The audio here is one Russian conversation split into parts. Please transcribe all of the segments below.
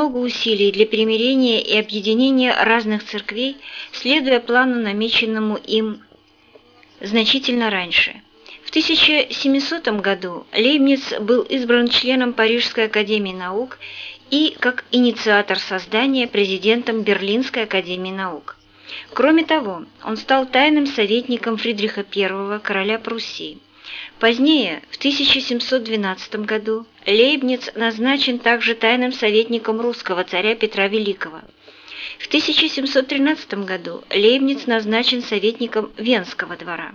много усилий для примирения и объединения разных церквей, следуя плану, намеченному им значительно раньше. В 1700 году Лейбниц был избран членом Парижской академии наук и, как инициатор создания, президентом Берлинской академии наук. Кроме того, он стал тайным советником Фридриха I, короля Пруссии. Позднее, в 1712 году, Лейбниц назначен также тайным советником русского царя Петра Великого. В 1713 году Лейбниц назначен советником Венского двора.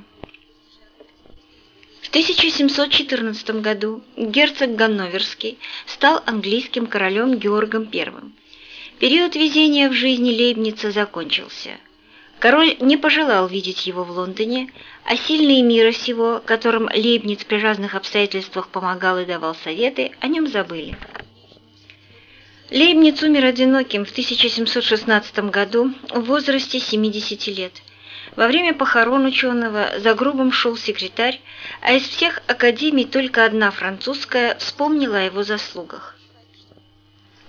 В 1714 году герцог Ганноверский стал английским королем Георгом I. Период везения в жизни Лейбница закончился. Король не пожелал видеть его в Лондоне, а сильные мира сего, которым Лейбниц при разных обстоятельствах помогал и давал советы, о нем забыли. Лейбниц умер одиноким в 1716 году в возрасте 70 лет. Во время похорон ученого за гробом шел секретарь, а из всех академий только одна французская вспомнила о его заслугах.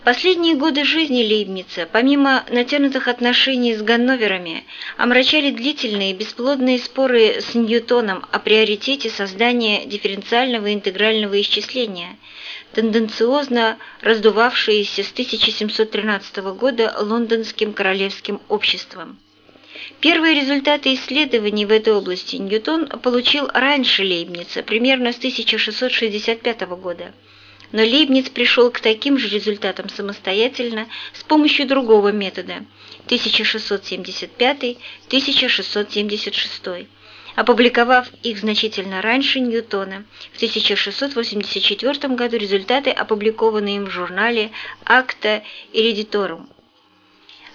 Последние годы жизни Лейбница, помимо натянутых отношений с Ганноверами, омрачали длительные бесплодные споры с Ньютоном о приоритете создания дифференциального интегрального исчисления, тенденциозно раздувавшиеся с 1713 года Лондонским королевским обществом. Первые результаты исследований в этой области Ньютон получил раньше Лейбница, примерно с 1665 года – но Лейбниц пришел к таким же результатам самостоятельно с помощью другого метода 1675-1676, опубликовав их значительно раньше Ньютона. В 1684 году результаты опубликованы им в журнале «Акта Иридиторум».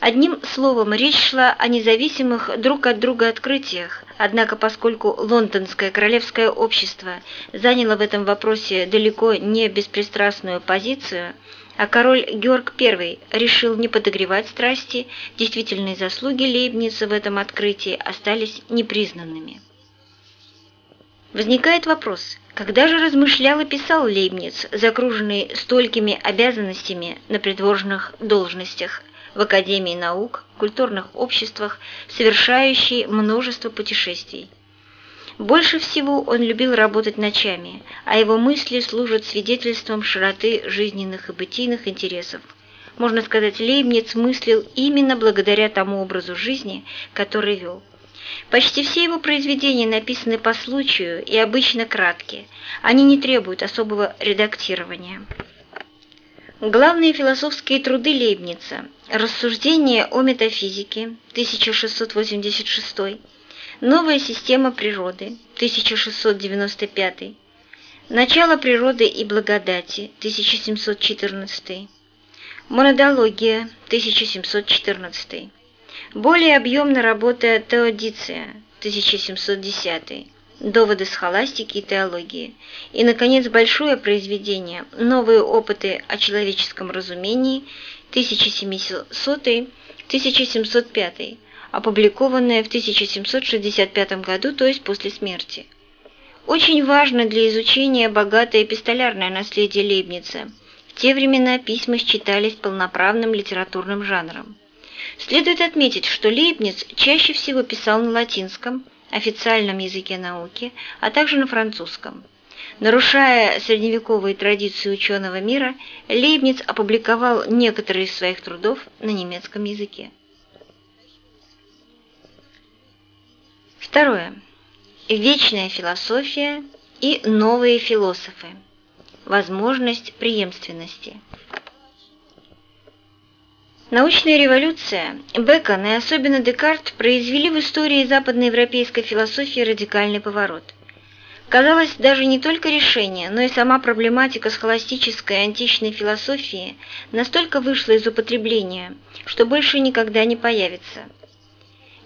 Одним словом, речь шла о независимых друг от друга открытиях, однако поскольку Лондонское королевское общество заняло в этом вопросе далеко не беспристрастную позицию, а король Георг I решил не подогревать страсти, действительные заслуги Лейбница в этом открытии остались непризнанными. Возникает вопрос, когда же размышлял и писал Лейбниц, загруженный столькими обязанностями на придворных должностях, в Академии наук, культурных обществах, совершающий множество путешествий. Больше всего он любил работать ночами, а его мысли служат свидетельством широты жизненных и бытийных интересов. Можно сказать, Лейбниц мыслил именно благодаря тому образу жизни, который вел. Почти все его произведения написаны по случаю и обычно краткие, они не требуют особого редактирования. Главные философские труды Лейбница «Рассуждение о метафизике» 1686, «Новая система природы» 1695, «Начало природы и благодати» 1714, «Монодология» 1714, более объемная работа «Теодиция» 1710, доводы схоластики и теологии, и, наконец, большое произведение «Новые опыты о человеческом разумении» 1700-1705, опубликованное в 1765 году, то есть после смерти. Очень важно для изучения богатое эпистолярное наследие Лейбница. В те времена письма считались полноправным литературным жанром. Следует отметить, что Лейбниц чаще всего писал на латинском, официальном языке науки, а также на французском. Нарушая средневековые традиции ученого мира, Лейбниц опубликовал некоторые из своих трудов на немецком языке. Второе. Вечная философия и новые философы. Возможность преемственности. Научная революция, Бекон и особенно Декарт произвели в истории западноевропейской философии радикальный поворот. Казалось, даже не только решение, но и сама проблематика схоластической античной философии настолько вышла из употребления, что больше никогда не появится.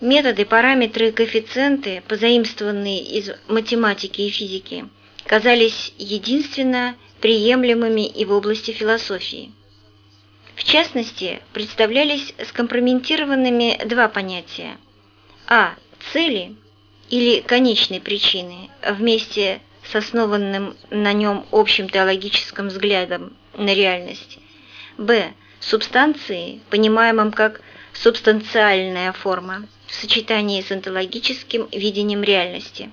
Методы, параметры и коэффициенты, позаимствованные из математики и физики, казались единственно приемлемыми и в области философии. В частности, представлялись скомпрометированными два понятия. А. Цели или конечной причины вместе с основанным на нем общим теологическим взглядом на реальность. Б. субстанции, понимаемом как субстанциальная форма, в сочетании с онтологическим видением реальности.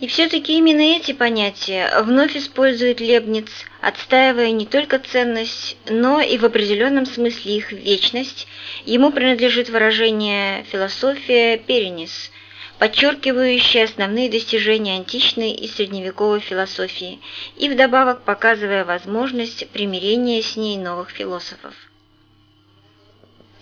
И все-таки именно эти понятия вновь использует Лебниц, отстаивая не только ценность, но и в определенном смысле их вечность. Ему принадлежит выражение «философия перенис», подчеркивающее основные достижения античной и средневековой философии и вдобавок показывая возможность примирения с ней новых философов.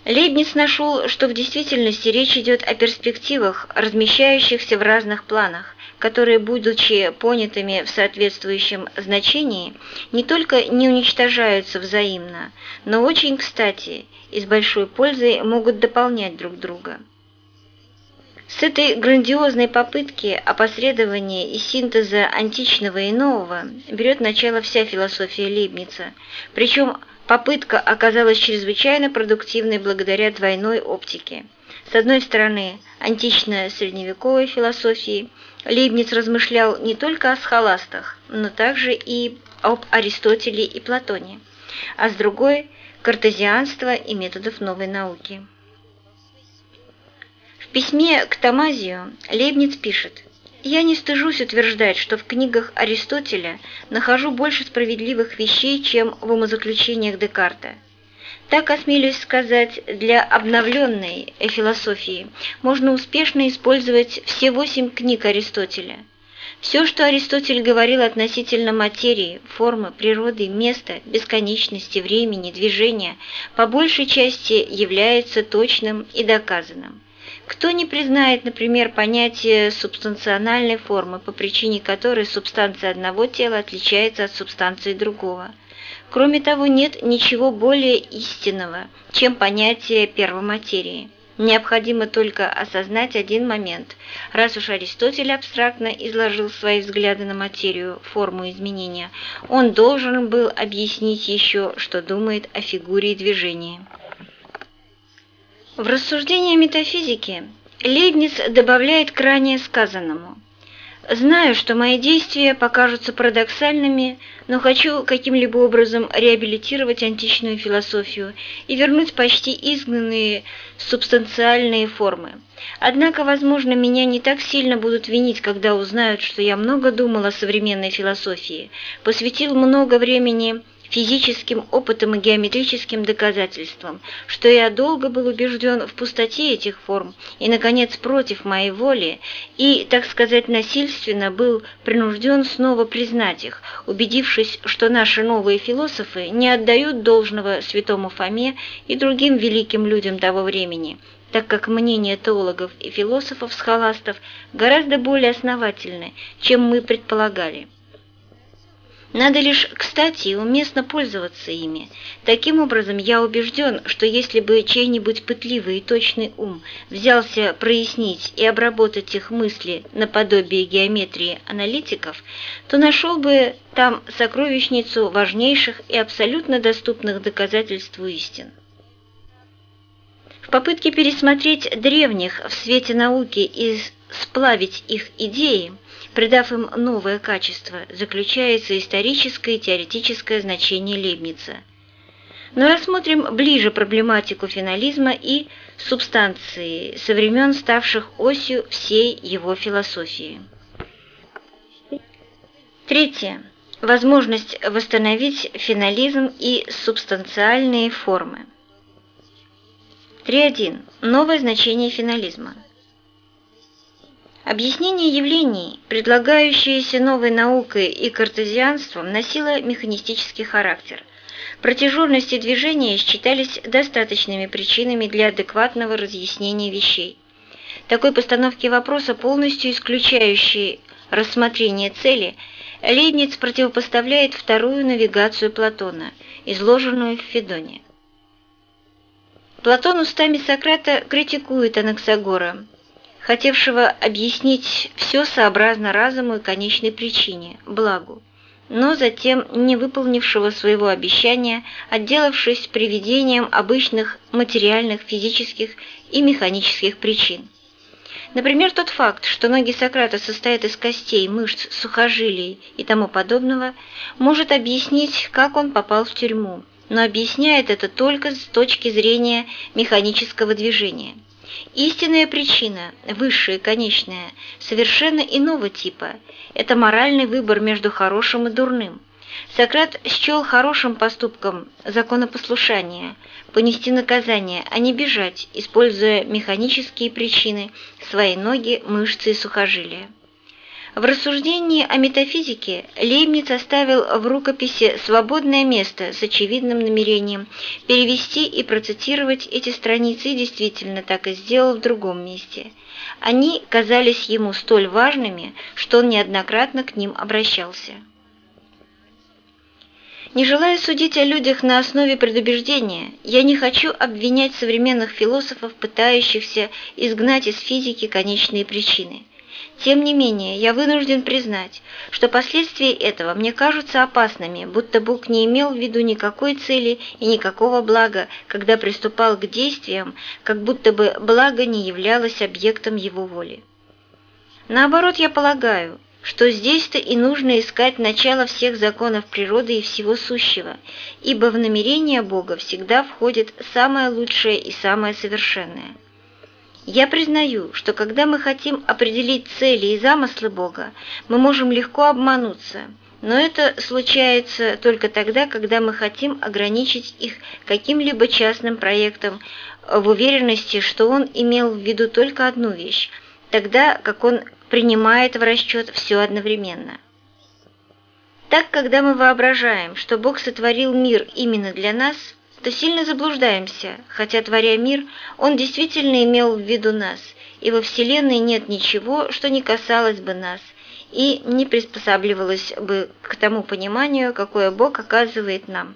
Лейбниц нашел, что в действительности речь идет о перспективах, размещающихся в разных планах, которые, будучи понятыми в соответствующем значении, не только не уничтожаются взаимно, но очень кстати и с большой пользой могут дополнять друг друга. С этой грандиозной попытки опосредования и синтеза античного и нового берет начало вся философия Лейбница, причем попытка оказалась чрезвычайно продуктивной благодаря двойной оптике. С одной стороны, антично-средневековой философии Лейбниц размышлял не только о схоластах, но также и об Аристотеле и Платоне, а с другой – картезианство и методов новой науки. В письме к Тамазию Лейбниц пишет «Я не стыжусь утверждать, что в книгах Аристотеля нахожу больше справедливых вещей, чем в умозаключениях Декарта. Так, осмелюсь сказать, для обновленной философии можно успешно использовать все восемь книг Аристотеля. Все, что Аристотель говорил относительно материи, формы, природы, места, бесконечности, времени, движения, по большей части является точным и доказанным. Кто не признает, например, понятие субстанциональной формы, по причине которой субстанция одного тела отличается от субстанции другого? Кроме того, нет ничего более истинного, чем понятие первоматерии. Необходимо только осознать один момент. Раз уж Аристотель абстрактно изложил свои взгляды на материю, форму изменения, он должен был объяснить еще, что думает о фигуре и движении. В рассуждении метафизики Лейбниц добавляет к ранее сказанному. «Знаю, что мои действия покажутся парадоксальными, но хочу каким-либо образом реабилитировать античную философию и вернуть почти изгнанные субстанциальные формы. Однако, возможно, меня не так сильно будут винить, когда узнают, что я много думал о современной философии, посвятил много времени физическим опытом и геометрическим доказательством, что я долго был убежден в пустоте этих форм и, наконец, против моей воли, и, так сказать, насильственно был принужден снова признать их, убедившись, что наши новые философы не отдают должного святому Фоме и другим великим людям того времени, так как мнения теологов и философов-схоластов гораздо более основательны, чем мы предполагали. Надо лишь, кстати, уместно пользоваться ими. Таким образом, я убежден, что если бы чей-нибудь пытливый и точный ум взялся прояснить и обработать их мысли наподобие геометрии аналитиков, то нашел бы там сокровищницу важнейших и абсолютно доступных доказательств истин. В попытке пересмотреть древних в свете науки и сплавить их идеи – придав им новое качество, заключается историческое и теоретическое значение Лейбница. Но рассмотрим ближе проблематику финализма и субстанции со времен ставших осью всей его философии. Третье. Возможность восстановить финализм и субстанциальные формы. 3.1. Новое значение финализма. Объяснение явлений, предлагающееся новой наукой и картезианством, носило механистический характер. Протяженность и движение считались достаточными причинами для адекватного разъяснения вещей. Такой постановки вопроса, полностью исключающей рассмотрение цели, Лейбниц противопоставляет вторую навигацию Платона, изложенную в Федоне. Платон устами Сократа критикует Анаксагора – хотевшего объяснить все сообразно разуму и конечной причине – благу, но затем не выполнившего своего обещания, отделавшись приведением обычных материальных, физических и механических причин. Например, тот факт, что ноги Сократа состоят из костей, мышц, сухожилий и тому подобного, может объяснить, как он попал в тюрьму, но объясняет это только с точки зрения механического движения. Истинная причина, высшая конечная, совершенно иного типа – это моральный выбор между хорошим и дурным. Сократ счел хорошим поступком законопослушания, понести наказание, а не бежать, используя механические причины – свои ноги, мышцы и сухожилия. В рассуждении о метафизике Лейбниц оставил в рукописи свободное место с очевидным намерением перевести и процитировать эти страницы и действительно так и сделал в другом месте. Они казались ему столь важными, что он неоднократно к ним обращался. Не желая судить о людях на основе предубеждения, я не хочу обвинять современных философов, пытающихся изгнать из физики конечные причины. Тем не менее, я вынужден признать, что последствия этого мне кажутся опасными, будто Бог не имел в виду никакой цели и никакого блага, когда приступал к действиям, как будто бы благо не являлось объектом его воли. Наоборот, я полагаю, что здесь-то и нужно искать начало всех законов природы и всего сущего, ибо в намерение Бога всегда входит самое лучшее и самое совершенное – я признаю, что когда мы хотим определить цели и замыслы Бога, мы можем легко обмануться, но это случается только тогда, когда мы хотим ограничить их каким-либо частным проектом в уверенности, что он имел в виду только одну вещь, тогда как он принимает в расчет все одновременно. Так, когда мы воображаем, что Бог сотворил мир именно для нас – то сильно заблуждаемся, хотя, творя мир, он действительно имел в виду нас, и во Вселенной нет ничего, что не касалось бы нас, и не приспосабливалось бы к тому пониманию, какое Бог оказывает нам,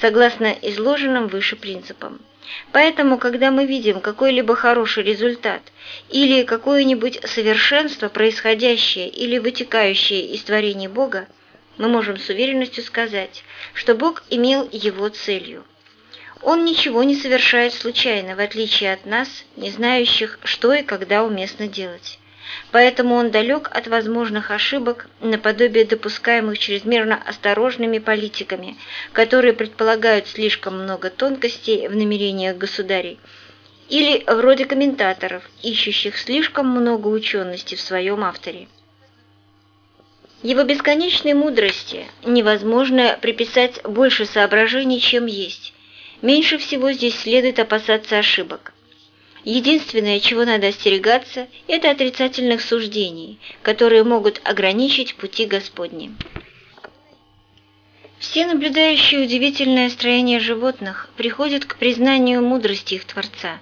согласно изложенным выше принципам. Поэтому, когда мы видим какой-либо хороший результат или какое-нибудь совершенство, происходящее или вытекающее из творений Бога, мы можем с уверенностью сказать, что Бог имел его целью. Он ничего не совершает случайно, в отличие от нас, не знающих, что и когда уместно делать. Поэтому он далек от возможных ошибок, наподобие допускаемых чрезмерно осторожными политиками, которые предполагают слишком много тонкостей в намерениях государей, или вроде комментаторов, ищущих слишком много учености в своем авторе. Его бесконечной мудрости невозможно приписать больше соображений, чем есть, Меньше всего здесь следует опасаться ошибок. Единственное, чего надо остерегаться, это отрицательных суждений, которые могут ограничить пути Господни. Все наблюдающие удивительное строение животных приходят к признанию мудрости их Творца,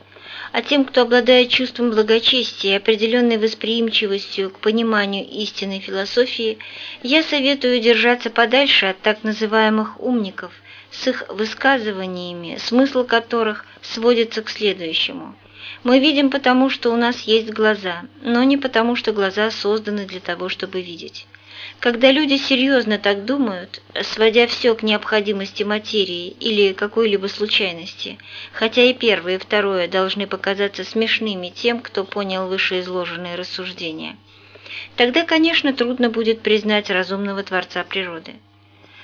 а тем, кто обладает чувством благочестия и определенной восприимчивостью к пониманию истинной философии, я советую держаться подальше от так называемых умников, с их высказываниями, смысл которых сводится к следующему. Мы видим потому, что у нас есть глаза, но не потому, что глаза созданы для того, чтобы видеть. Когда люди серьезно так думают, сводя все к необходимости материи или какой-либо случайности, хотя и первое и второе должны показаться смешными тем, кто понял вышеизложенные рассуждения, тогда, конечно, трудно будет признать разумного Творца природы.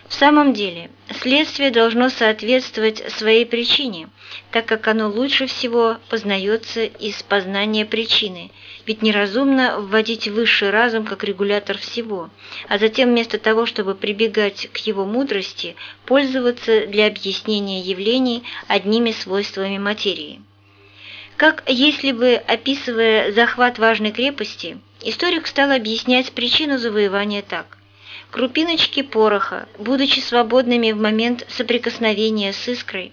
В самом деле, следствие должно соответствовать своей причине, так как оно лучше всего познается из познания причины, ведь неразумно вводить высший разум как регулятор всего, а затем вместо того, чтобы прибегать к его мудрости, пользоваться для объяснения явлений одними свойствами материи. Как если бы, описывая захват важной крепости, историк стал объяснять причину завоевания так. Крупиночки пороха, будучи свободными в момент соприкосновения с искрой,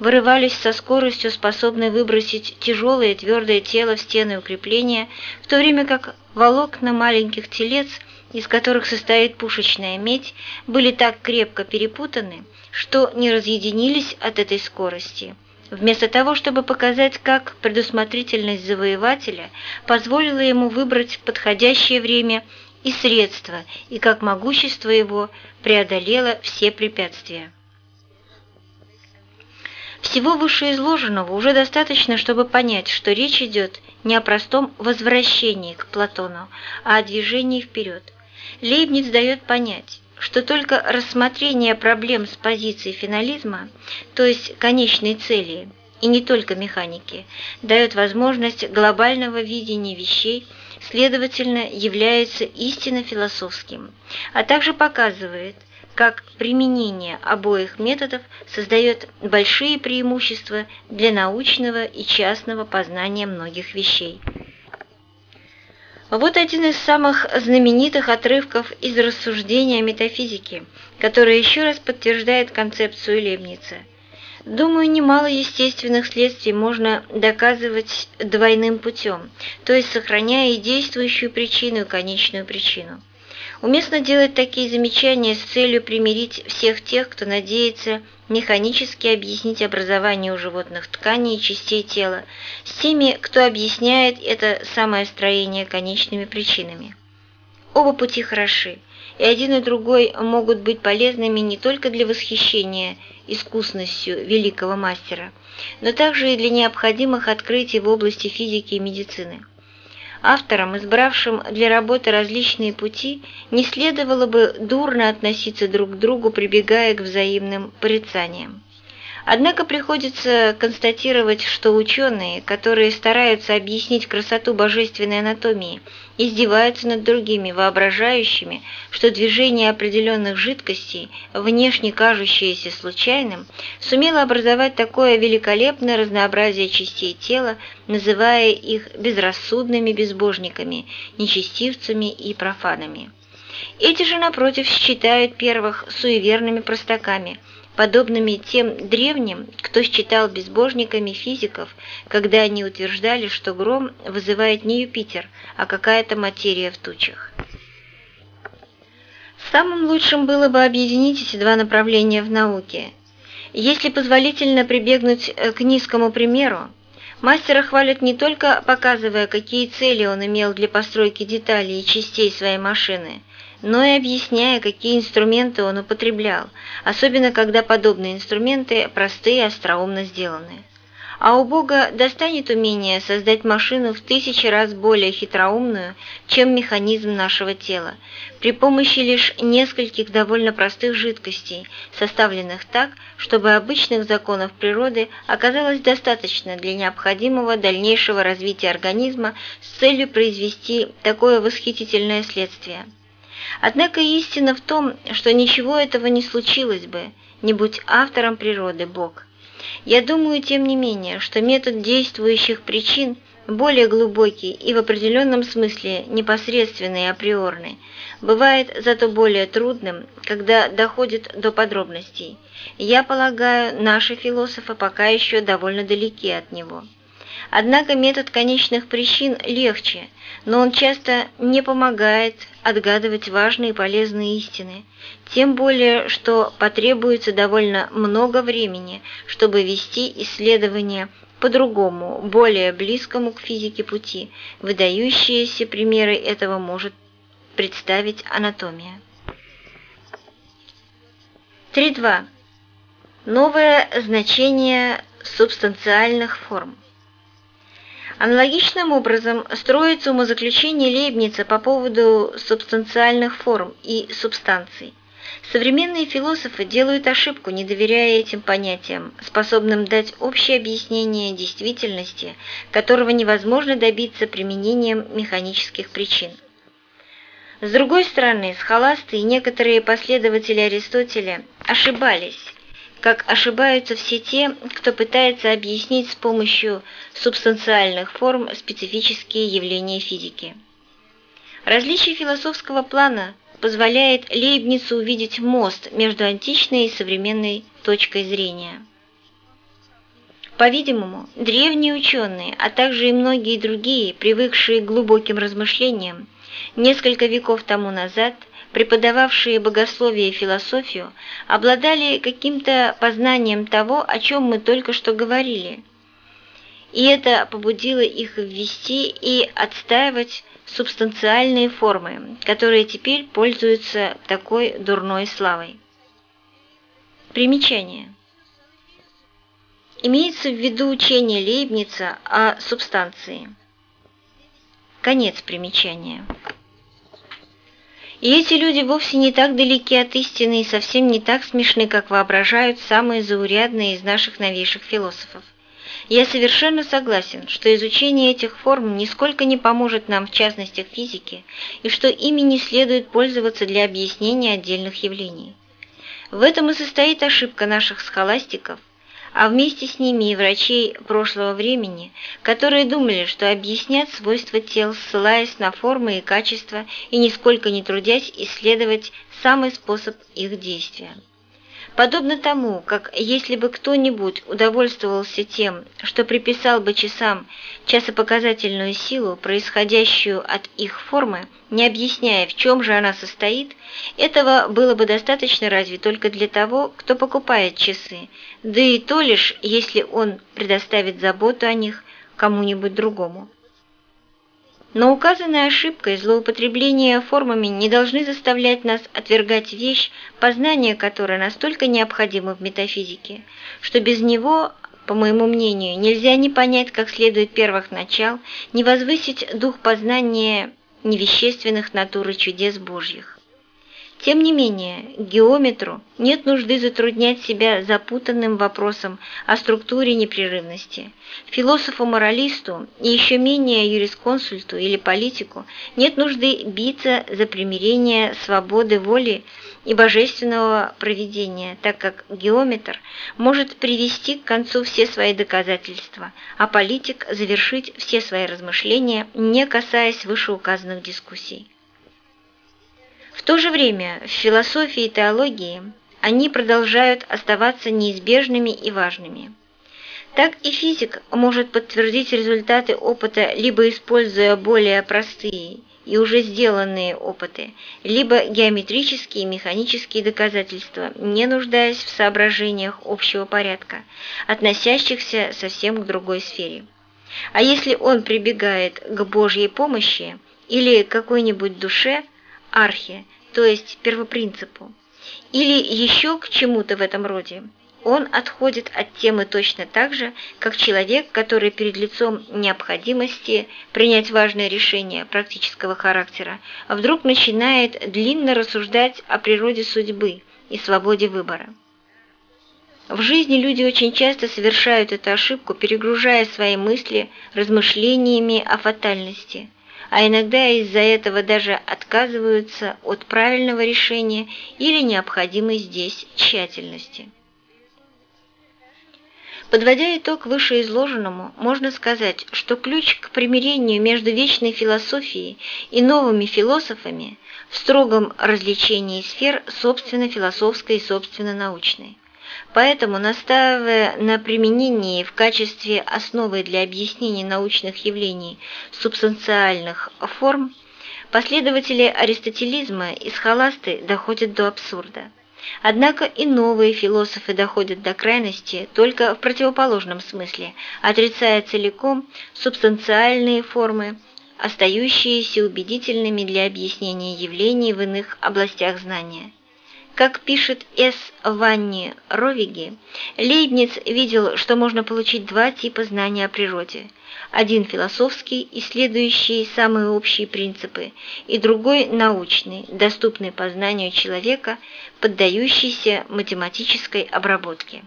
вырывались со скоростью, способной выбросить тяжелое твердое тело в стены укрепления, в то время как волокна маленьких телец, из которых состоит пушечная медь, были так крепко перепутаны, что не разъединились от этой скорости. Вместо того, чтобы показать, как предусмотрительность завоевателя позволила ему выбрать подходящее время и средства, и как могущество его преодолело все препятствия. Всего вышеизложенного уже достаточно, чтобы понять, что речь идет не о простом возвращении к Платону, а о движении вперед. Лейбниц дает понять, что только рассмотрение проблем с позиции финализма, то есть конечной цели, и не только механики, дает возможность глобального видения вещей, следовательно, является истинно философским, а также показывает, как применение обоих методов создает большие преимущества для научного и частного познания многих вещей. Вот один из самых знаменитых отрывков из рассуждения о метафизике, который еще раз подтверждает концепцию Лебница. Думаю, немало естественных следствий можно доказывать двойным путем, то есть сохраняя и действующую причину, и конечную причину. Уместно делать такие замечания с целью примирить всех тех, кто надеется механически объяснить образование у животных тканей и частей тела, с теми, кто объясняет это самое строение конечными причинами. Оба пути хороши, и один и другой могут быть полезными не только для восхищения искусностью великого мастера, но также и для необходимых открытий в области физики и медицины. Авторам, избравшим для работы различные пути, не следовало бы дурно относиться друг к другу, прибегая к взаимным порицаниям. Однако приходится констатировать, что ученые, которые стараются объяснить красоту божественной анатомии, издеваются над другими, воображающими, что движение определенных жидкостей, внешне кажущееся случайным, сумело образовать такое великолепное разнообразие частей тела, называя их безрассудными безбожниками, нечестивцами и профанами. Эти же, напротив, считают первых суеверными простаками – подобными тем древним, кто считал безбожниками физиков, когда они утверждали, что гром вызывает не Юпитер, а какая-то материя в тучах. Самым лучшим было бы объединить эти два направления в науке. Если позволительно прибегнуть э, к низкому примеру, мастера хвалят не только показывая, какие цели он имел для постройки деталей и частей своей машины, но и объясняя, какие инструменты он употреблял, особенно когда подобные инструменты простые и остроумно сделаны. А у Бога достанет умение создать машину в тысячи раз более хитроумную, чем механизм нашего тела, при помощи лишь нескольких довольно простых жидкостей, составленных так, чтобы обычных законов природы оказалось достаточно для необходимого дальнейшего развития организма с целью произвести такое восхитительное следствие. Однако истина в том, что ничего этого не случилось бы, не будь автором природы Бог. Я думаю, тем не менее, что метод действующих причин более глубокий и в определенном смысле непосредственный и априорный, бывает зато более трудным, когда доходит до подробностей. Я полагаю, наши философы пока еще довольно далеки от него. Однако метод конечных причин легче, но он часто не помогает отгадывать важные и полезные истины, тем более, что потребуется довольно много времени, чтобы вести исследования по другому, более близкому к физике пути. Выдающиеся примеры этого может представить анатомия. 3.2. Новое значение субстанциальных форм. Аналогичным образом строится умозаключение Лейбница по поводу субстанциальных форм и субстанций. Современные философы делают ошибку, не доверяя этим понятиям, способным дать общее объяснение действительности, которого невозможно добиться применением механических причин. С другой стороны, схоласты и некоторые последователи Аристотеля ошибались, как ошибаются все те, кто пытается объяснить с помощью субстанциальных форм специфические явления физики. Различие философского плана позволяет Лейбницу увидеть мост между античной и современной точкой зрения. По-видимому, древние ученые, а также и многие другие, привыкшие к глубоким размышлениям, несколько веков тому назад – преподававшие богословие и философию, обладали каким-то познанием того, о чем мы только что говорили. И это побудило их ввести и отстаивать субстанциальные формы, которые теперь пользуются такой дурной славой. Примечание. Имеется в виду учение Лейбница о субстанции. Конец примечания. И эти люди вовсе не так далеки от истины и совсем не так смешны, как воображают самые заурядные из наших новейших философов. Я совершенно согласен, что изучение этих форм нисколько не поможет нам в частностях физики, и что ими не следует пользоваться для объяснения отдельных явлений. В этом и состоит ошибка наших схоластиков, а вместе с ними и врачей прошлого времени, которые думали, что объяснят свойства тел, ссылаясь на формы и качества и нисколько не трудясь исследовать самый способ их действия. Подобно тому, как если бы кто-нибудь удовольствовался тем, что приписал бы часам часопоказательную силу, происходящую от их формы, не объясняя, в чем же она состоит, этого было бы достаточно разве только для того, кто покупает часы, да и то лишь, если он предоставит заботу о них кому-нибудь другому. Но указанная ошибка и злоупотребление формами не должны заставлять нас отвергать вещь, познание которой настолько необходимо в метафизике, что без него, по моему мнению, нельзя ни понять как следует первых начал, ни возвысить дух познания невещественных натур и чудес Божьих. Тем не менее, геометру нет нужды затруднять себя запутанным вопросом о структуре непрерывности. Философу-моралисту и еще менее юрисконсульту или политику нет нужды биться за примирение свободы воли и божественного проведения, так как геометр может привести к концу все свои доказательства, а политик завершить все свои размышления, не касаясь вышеуказанных дискуссий. В то же время в философии и теологии они продолжают оставаться неизбежными и важными. Так и физик может подтвердить результаты опыта, либо используя более простые и уже сделанные опыты, либо геометрические и механические доказательства, не нуждаясь в соображениях общего порядка, относящихся совсем к другой сфере. А если он прибегает к Божьей помощи или какой-нибудь душе – архе, то есть первопринципу, или еще к чему-то в этом роде. Он отходит от темы точно так же, как человек, который перед лицом необходимости принять важное решение практического характера, а вдруг начинает длинно рассуждать о природе судьбы и свободе выбора. В жизни люди очень часто совершают эту ошибку, перегружая свои мысли размышлениями о фатальности – а иногда из-за этого даже отказываются от правильного решения или необходимой здесь тщательности. Подводя итог вышеизложенному, можно сказать, что ключ к примирению между вечной философией и новыми философами в строгом развлечении сфер собственно философской и собственно научной. Поэтому, настаивая на применении в качестве основы для объяснения научных явлений субстанциальных форм, последователи аристотелизма и схоласты доходят до абсурда. Однако и новые философы доходят до крайности только в противоположном смысле, отрицая целиком субстанциальные формы, остающиеся убедительными для объяснения явлений в иных областях знания. Как пишет С. Ванни Ровиги, Лейбниц видел, что можно получить два типа знания о природе. Один философский, исследующий самые общие принципы, и другой научный, доступный познанию человека, поддающийся математической обработке.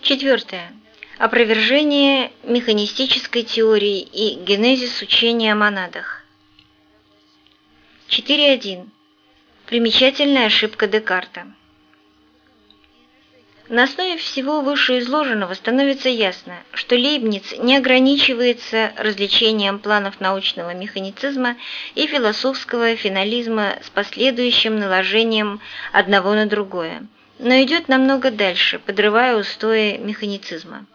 Четвертое. Опровержение механистической теории и генезис учения о монадах. 4.1. Примечательная ошибка Декарта. На основе всего вышеизложенного становится ясно, что Лейбниц не ограничивается развлечением планов научного механицизма и философского финализма с последующим наложением одного на другое, но идет намного дальше, подрывая устои механицизма.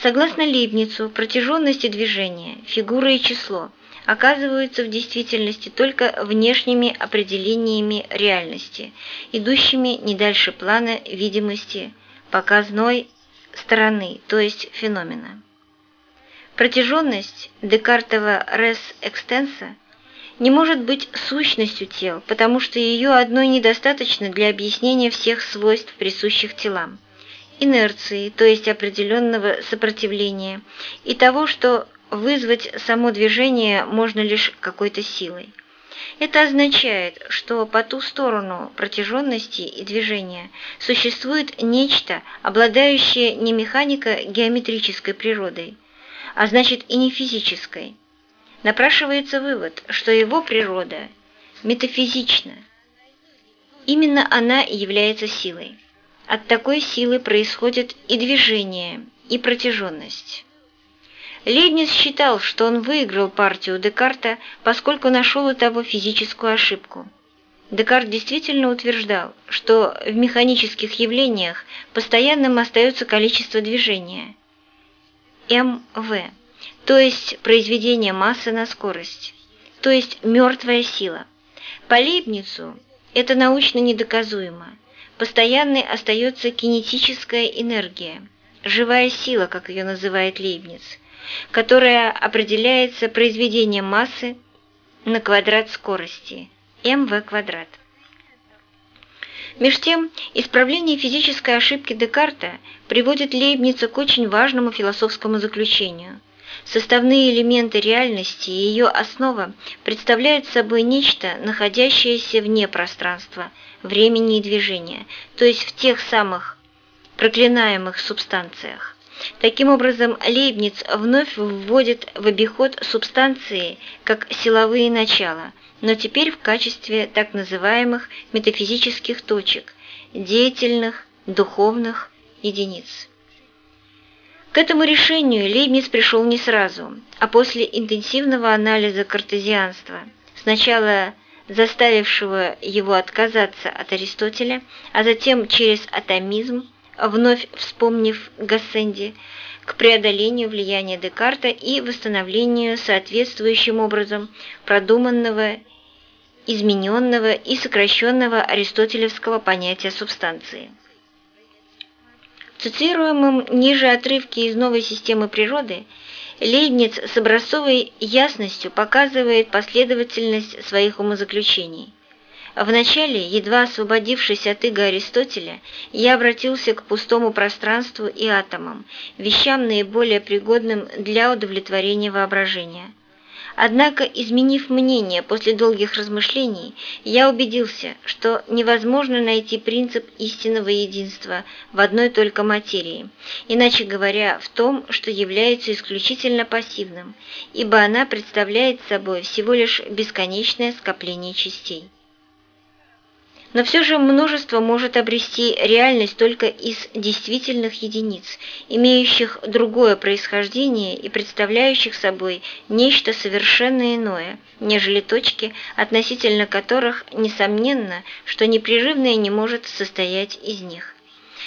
Согласно Лейбницу, протяженности движения, фигура и число – оказываются в действительности только внешними определениями реальности, идущими не дальше плана видимости показной стороны, то есть феномена. Протяженность Декартова extensa не может быть сущностью тел, потому что ее одной недостаточно для объяснения всех свойств, присущих телам. Инерции, то есть определенного сопротивления, и того, что вызвать само движение можно лишь какой-то силой. Это означает, что по ту сторону протяженности и движения существует нечто, обладающее не механико-геометрической природой, а значит и не физической. Напрашивается вывод, что его природа метафизична. Именно она является силой. От такой силы происходит и движение, и протяженность. Лейбниц считал, что он выиграл партию Декарта, поскольку нашел у того физическую ошибку. Декарт действительно утверждал, что в механических явлениях постоянным остается количество движения – МВ, то есть произведение массы на скорость, то есть мертвая сила. По Лейбницу это научно недоказуемо. Постоянной остается кинетическая энергия, живая сила, как ее называет Лейбниц – которая определяется произведением массы на квадрат скорости mv квадрат. Меж тем, исправление физической ошибки Декарта приводит Лейбница к очень важному философскому заключению. Составные элементы реальности и ее основа представляют собой нечто, находящееся вне пространства, времени и движения, то есть в тех самых проклинаемых субстанциях. Таким образом, Лейбниц вновь вводит в обиход субстанции как силовые начала, но теперь в качестве так называемых метафизических точек, деятельных, духовных единиц. К этому решению Лейбниц пришел не сразу, а после интенсивного анализа картезианства, сначала заставившего его отказаться от Аристотеля, а затем через атомизм, вновь вспомнив Гассенди, к преодолению влияния Декарта и восстановлению соответствующим образом продуманного, измененного и сокращенного аристотелевского понятия субстанции. В цитируемом ниже отрывке из новой системы природы Лейбниц с образцовой ясностью показывает последовательность своих умозаключений – Вначале, едва освободившись от иго Аристотеля, я обратился к пустому пространству и атомам, вещам наиболее пригодным для удовлетворения воображения. Однако, изменив мнение после долгих размышлений, я убедился, что невозможно найти принцип истинного единства в одной только материи, иначе говоря, в том, что является исключительно пассивным, ибо она представляет собой всего лишь бесконечное скопление частей. Но все же множество может обрести реальность только из действительных единиц, имеющих другое происхождение и представляющих собой нечто совершенно иное, нежели точки, относительно которых, несомненно, что непрерывное не может состоять из них.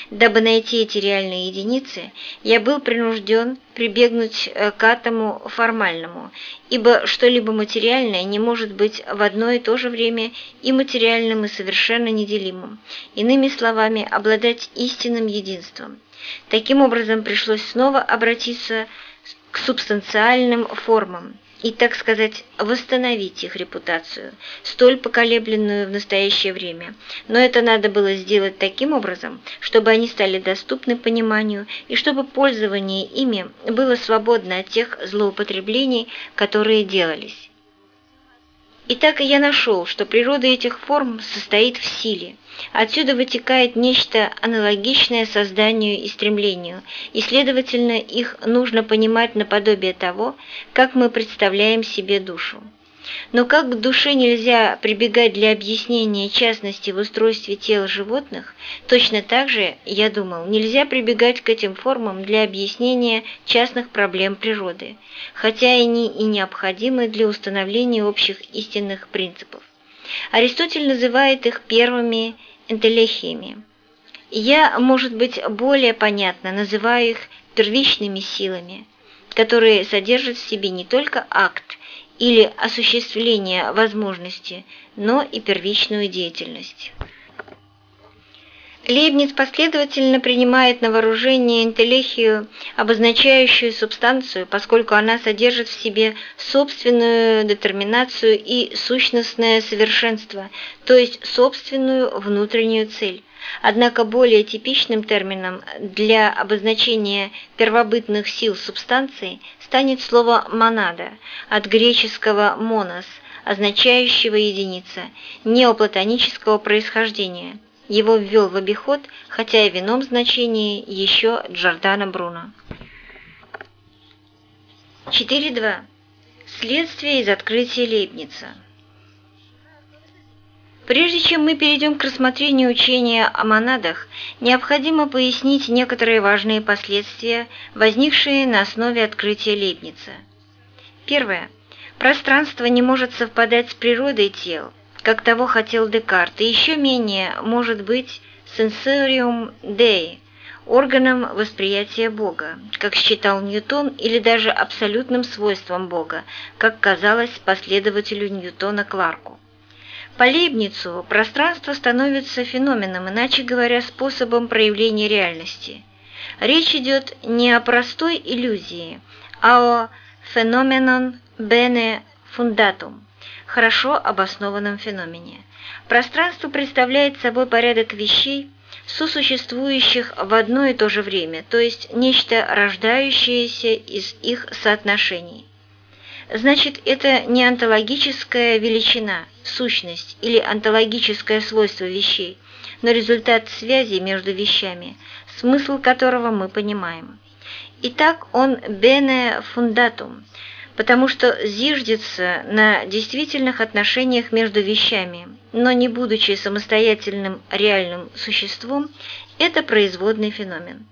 Дабы найти эти реальные единицы, я был принужден прибегнуть э, к атому формальному, ибо что-либо материальное не может быть в одно и то же время и материальным, и совершенно неделимым, иными словами, обладать истинным единством. Таким образом, пришлось снова обратиться к субстанциальным формам, и, так сказать, восстановить их репутацию, столь поколебленную в настоящее время. Но это надо было сделать таким образом, чтобы они стали доступны пониманию и чтобы пользование ими было свободно от тех злоупотреблений, которые делались. Итак, я нашел, что природа этих форм состоит в силе. Отсюда вытекает нечто аналогичное созданию и стремлению, и, следовательно, их нужно понимать наподобие того, как мы представляем себе душу. Но как к душе нельзя прибегать для объяснения частности в устройстве тел животных, точно так же, я думал, нельзя прибегать к этим формам для объяснения частных проблем природы, хотя они и необходимы для установления общих истинных принципов. Аристотель называет их первыми энтелехиями. Я, может быть, более понятно называю их первичными силами, которые содержат в себе не только акт или осуществление возможности, но и первичную деятельность. Лейбниц последовательно принимает на вооружение интеллихию, обозначающую субстанцию, поскольку она содержит в себе собственную детерминацию и сущностное совершенство, то есть собственную внутреннюю цель. Однако более типичным термином для обозначения первобытных сил субстанции станет слово «монада» от греческого «монос», означающего «единица», неоплатонического происхождения – его ввел в обиход, хотя и в ином значении, еще Джордано Бруно. 4.2. Следствие из открытия Лейбница. Прежде чем мы перейдем к рассмотрению учения о монадах, необходимо пояснить некоторые важные последствия, возникшие на основе открытия Лейбница. Первое. Пространство не может совпадать с природой тел – как того хотел Декарт, и еще менее может быть sensorium dei, органом восприятия Бога, как считал Ньютон, или даже абсолютным свойством Бога, как казалось последователю Ньютона Кларку. По Лейбницу пространство становится феноменом, иначе говоря, способом проявления реальности. Речь идет не о простой иллюзии, а о феноменон bene fundatum, хорошо обоснованном феномене. Пространство представляет собой порядок вещей, сосуществующих в одно и то же время, то есть нечто рождающееся из их соотношений. Значит, это не онтологическая величина, сущность или онтологическое свойство вещей, но результат связи между вещами, смысл которого мы понимаем. Итак, он bene fundatum – потому что зиждется на действительных отношениях между вещами, но не будучи самостоятельным реальным существом, это производный феномен.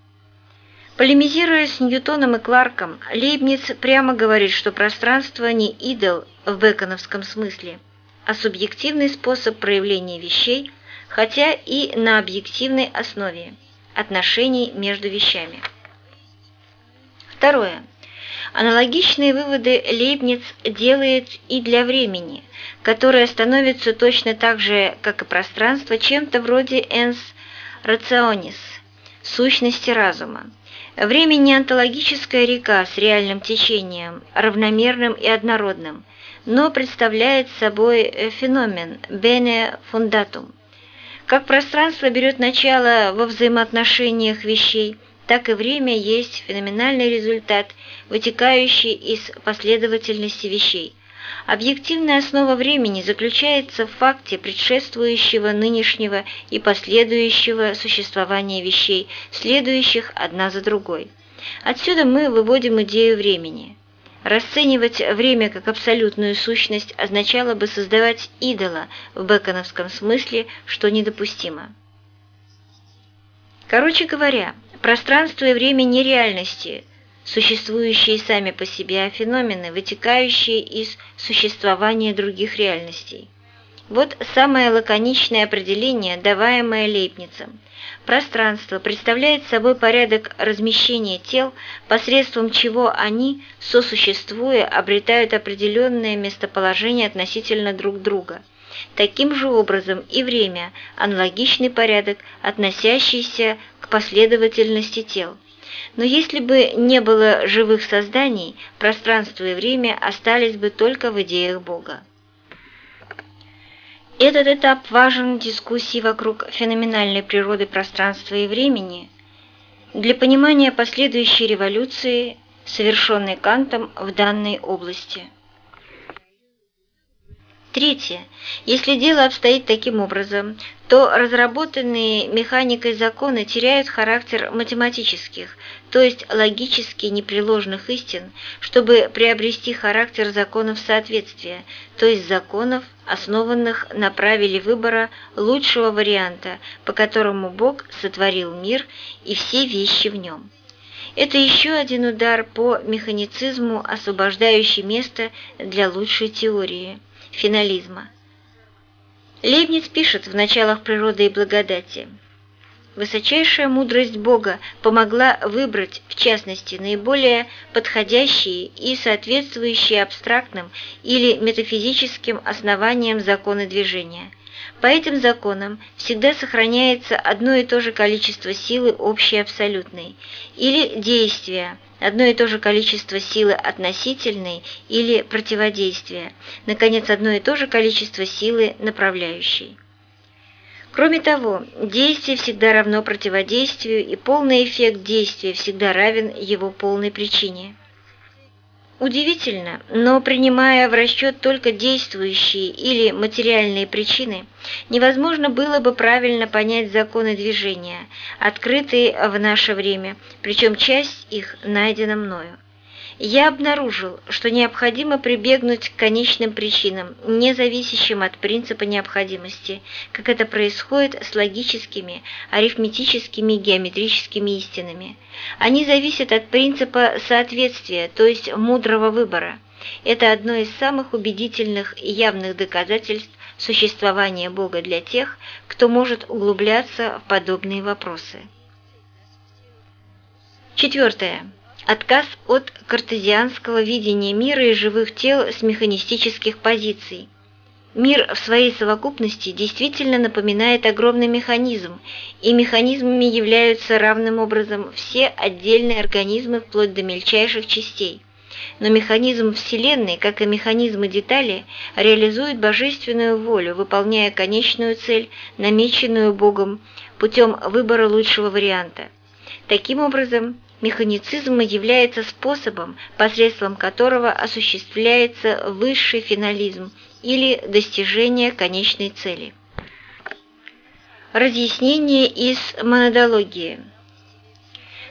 Полемизируя с Ньютоном и Кларком, Лейбниц прямо говорит, что пространство не идол в беконовском смысле, а субъективный способ проявления вещей, хотя и на объективной основе отношений между вещами. Второе. Аналогичные выводы Лейбниц делает и для времени, которое становится точно так же, как и пространство, чем-то вроде «ens rationis» – сущности разума. Время не онтологическая река с реальным течением, равномерным и однородным, но представляет собой феномен «bene fundatum». Как пространство берет начало во взаимоотношениях вещей – так и время есть феноменальный результат, вытекающий из последовательности вещей. Объективная основа времени заключается в факте предшествующего нынешнего и последующего существования вещей, следующих одна за другой. Отсюда мы выводим идею времени. Расценивать время как абсолютную сущность означало бы создавать идола в беконовском смысле, что недопустимо. Короче говоря, Пространство и время нереальности, существующие сами по себе, а феномены, вытекающие из существования других реальностей. Вот самое лаконичное определение, даваемое Лейбницем. Пространство представляет собой порядок размещения тел, посредством чего они, сосуществуя, обретают определенное местоположение относительно друг друга. Таким же образом и время – аналогичный порядок, относящийся к последовательности тел. Но если бы не было живых созданий, пространство и время остались бы только в идеях Бога. Этот этап важен в дискуссии вокруг феноменальной природы пространства и времени для понимания последующей революции, совершенной Кантом в данной области. Третье. Если дело обстоит таким образом, то разработанные механикой законы теряют характер математических, то есть логически непреложных истин, чтобы приобрести характер законов соответствия, то есть законов, основанных на правиле выбора лучшего варианта, по которому Бог сотворил мир и все вещи в нем. Это еще один удар по механицизму, освобождающий место для лучшей теории – финализма. Лейбниц пишет в началах природы и благодати. Высочайшая мудрость Бога помогла выбрать, в частности, наиболее подходящие и соответствующие абстрактным или метафизическим основаниям законы движения. По этим законам всегда сохраняется одно и то же количество силы общей абсолютной, или действия, одно и то же количество силы относительной или противодействия, наконец, одно и то же количество силы направляющей. Кроме того, действие всегда равно противодействию, и полный эффект действия всегда равен его полной причине. Удивительно, но принимая в расчет только действующие или материальные причины, невозможно было бы правильно понять законы движения, открытые в наше время, причем часть их найдена мною я обнаружил, что необходимо прибегнуть к конечным причинам, не зависящим от принципа необходимости, как это происходит с логическими, арифметическими геометрическими истинами. Они зависят от принципа соответствия, то есть мудрого выбора. Это одно из самых убедительных и явных доказательств существования Бога для тех, кто может углубляться в подобные вопросы. Четвертое. Отказ от картезианского видения мира и живых тел с механистических позиций. Мир в своей совокупности действительно напоминает огромный механизм, и механизмами являются равным образом все отдельные организмы вплоть до мельчайших частей. Но механизм Вселенной, как и механизмы детали, реализует божественную волю, выполняя конечную цель, намеченную Богом, путем выбора лучшего варианта. Таким образом, механицизм является способом, посредством которого осуществляется высший финализм или достижение конечной цели. Разъяснение из монодологии.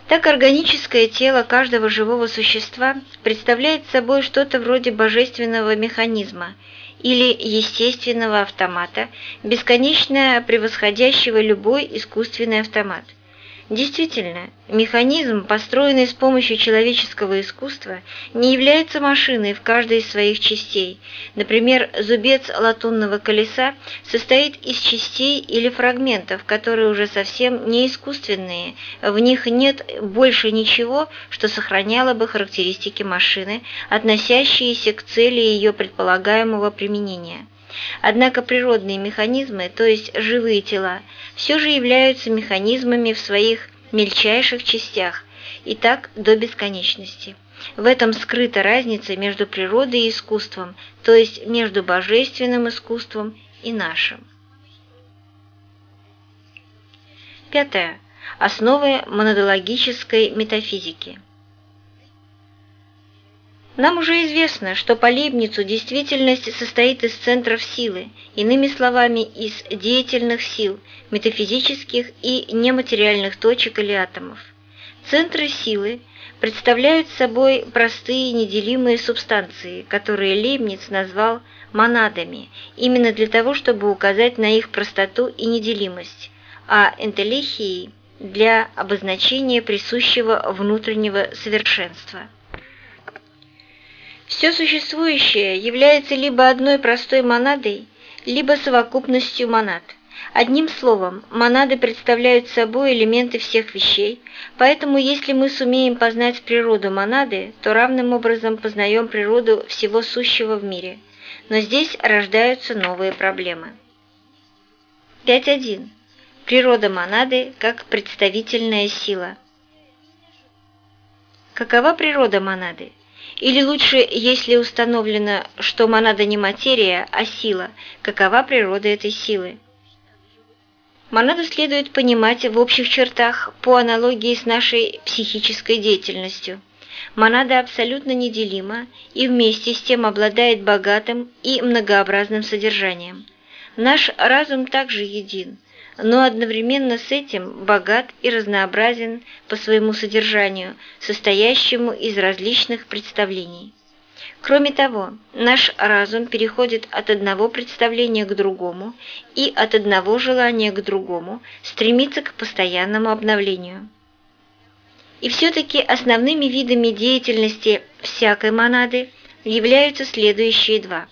Так органическое тело каждого живого существа представляет собой что-то вроде божественного механизма или естественного автомата, бесконечно превосходящего любой искусственный автомат – Действительно, механизм, построенный с помощью человеческого искусства, не является машиной в каждой из своих частей. Например, зубец латунного колеса состоит из частей или фрагментов, которые уже совсем не искусственные, в них нет больше ничего, что сохраняло бы характеристики машины, относящиеся к цели ее предполагаемого применения. Однако природные механизмы, то есть живые тела, все же являются механизмами в своих мельчайших частях, и так до бесконечности. В этом скрыта разница между природой и искусством, то есть между божественным искусством и нашим. Пятое. Основы монодологической метафизики. Нам уже известно, что по Лейбницу действительность состоит из центров силы, иными словами, из деятельных сил, метафизических и нематериальных точек или атомов. Центры силы представляют собой простые неделимые субстанции, которые Лейбниц назвал монадами, именно для того, чтобы указать на их простоту и неделимость, а энтелехией – для обозначения присущего внутреннего совершенства. Все существующее является либо одной простой монадой, либо совокупностью монад. Одним словом, монады представляют собой элементы всех вещей, поэтому если мы сумеем познать природу монады, то равным образом познаем природу всего сущего в мире. Но здесь рождаются новые проблемы. 5.1. Природа монады как представительная сила. Какова природа монады? Или лучше, если установлено, что монада не материя, а сила, какова природа этой силы? Монаду следует понимать в общих чертах по аналогии с нашей психической деятельностью. Монада абсолютно неделима и вместе с тем обладает богатым и многообразным содержанием. Наш разум также един – но одновременно с этим богат и разнообразен по своему содержанию, состоящему из различных представлений. Кроме того, наш разум переходит от одного представления к другому и от одного желания к другому стремится к постоянному обновлению. И все-таки основными видами деятельности всякой монады являются следующие два.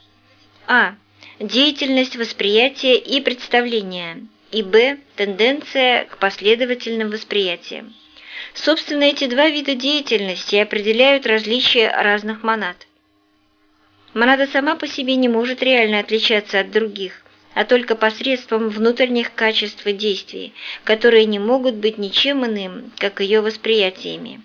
А. Деятельность восприятия и представления – и б. тенденция к последовательным восприятиям. Собственно, эти два вида деятельности определяют различия разных монад. Монада сама по себе не может реально отличаться от других, а только посредством внутренних качеств и действий, которые не могут быть ничем иным, как ее восприятиями,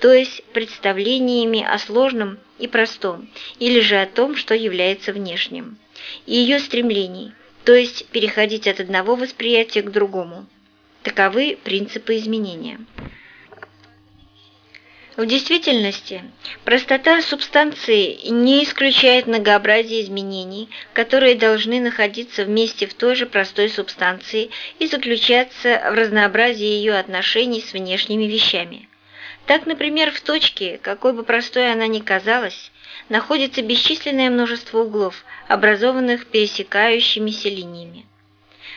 то есть представлениями о сложном и простом, или же о том, что является внешним, и ее стремлений, то есть переходить от одного восприятия к другому. Таковы принципы изменения. В действительности, простота субстанции не исключает многообразие изменений, которые должны находиться вместе в той же простой субстанции и заключаться в разнообразии ее отношений с внешними вещами. Так, например, в точке, какой бы простой она ни казалась, находится бесчисленное множество углов, образованных пересекающимися линиями.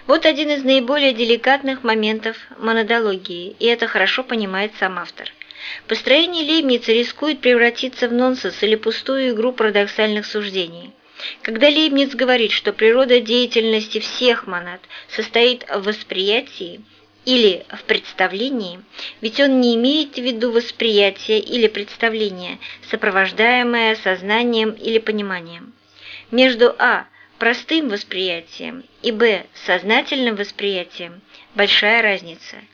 Вот один из наиболее деликатных моментов монодологии, и это хорошо понимает сам автор – Построение Лейбница рискует превратиться в нонсенс или пустую игру парадоксальных суждений. Когда Лейбниц говорит, что природа деятельности всех монад состоит в восприятии или в представлении, ведь он не имеет в виду восприятие или представление, сопровождаемое сознанием или пониманием. Между а – простым восприятием и б – сознательным восприятием – большая разница –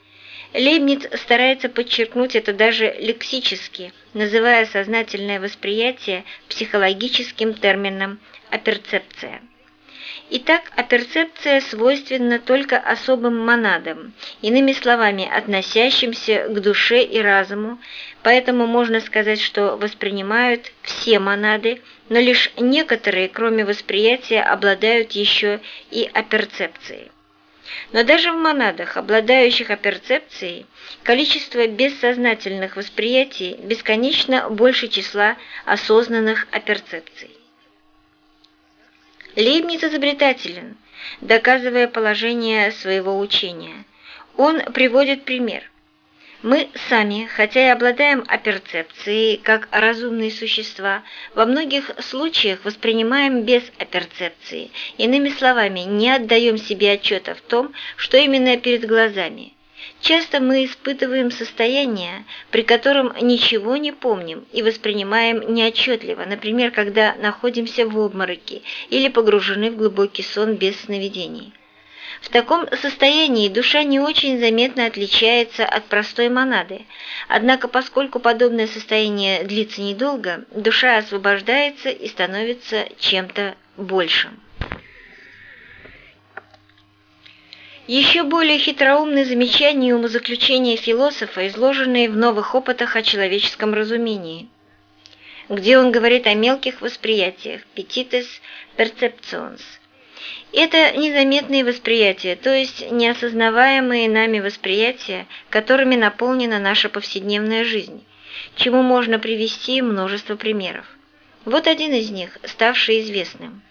Лейбниц старается подчеркнуть это даже лексически, называя сознательное восприятие психологическим термином «аперцепция». Итак, аперцепция свойственна только особым монадам, иными словами, относящимся к душе и разуму, поэтому можно сказать, что воспринимают все монады, но лишь некоторые, кроме восприятия, обладают еще и аперцепцией. Но даже в монадах, обладающих оперцепцией, количество бессознательных восприятий бесконечно больше числа осознанных оперцепций. Лейбниц изобретателен, доказывая положение своего учения. Он приводит пример – мы сами, хотя и обладаем оперцепцией как разумные существа, во многих случаях воспринимаем без оперцепции, иными словами, не отдаем себе отчета в том, что именно перед глазами. Часто мы испытываем состояние, при котором ничего не помним и воспринимаем неотчетливо, например, когда находимся в обмороке или погружены в глубокий сон без сновидений. В таком состоянии душа не очень заметно отличается от простой монады. Однако, поскольку подобное состояние длится недолго, душа освобождается и становится чем-то большим. Еще более хитроумные замечания и умозаключения философа, изложенные в новых опытах о человеческом разумении, где он говорит о мелких восприятиях «petites perceptions», это незаметные восприятия, то есть неосознаваемые нами восприятия, которыми наполнена наша повседневная жизнь, чему можно привести множество примеров. Вот один из них, ставший известным.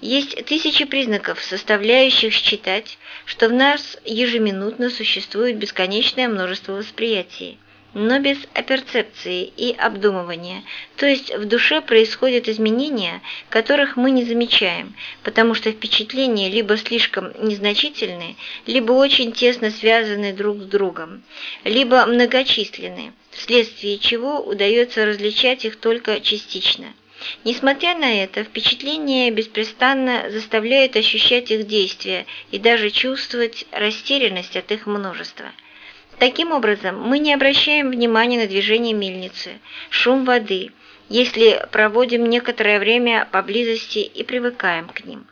Есть тысячи признаков, составляющих считать, что в нас ежеминутно существует бесконечное множество восприятий – но без оперцепции и обдумывания, то есть в душе происходят изменения, которых мы не замечаем, потому что впечатления либо слишком незначительны, либо очень тесно связаны друг с другом, либо многочисленны, вследствие чего удается различать их только частично. Несмотря на это, впечатления беспрестанно заставляют ощущать их действия и даже чувствовать растерянность от их множества. Таким образом, мы не обращаем внимания на движение мельницы, шум воды, если проводим некоторое время поблизости и привыкаем к ним.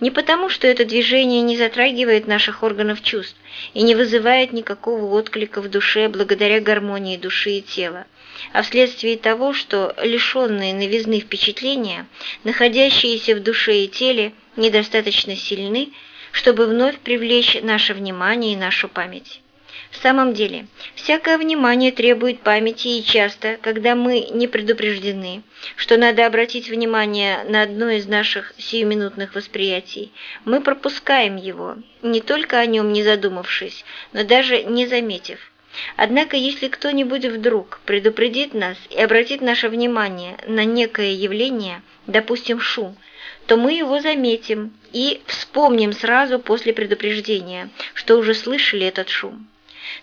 Не потому, что это движение не затрагивает наших органов чувств и не вызывает никакого отклика в душе благодаря гармонии души и тела, а вследствие того, что лишенные новизны впечатления, находящиеся в душе и теле, недостаточно сильны, чтобы вновь привлечь наше внимание и нашу память. В самом деле, всякое внимание требует памяти, и часто, когда мы не предупреждены, что надо обратить внимание на одно из наших сиюминутных восприятий, мы пропускаем его, не только о нем не задумавшись, но даже не заметив. Однако, если кто-нибудь вдруг предупредит нас и обратит наше внимание на некое явление, допустим, шум, то мы его заметим и вспомним сразу после предупреждения, что уже слышали этот шум.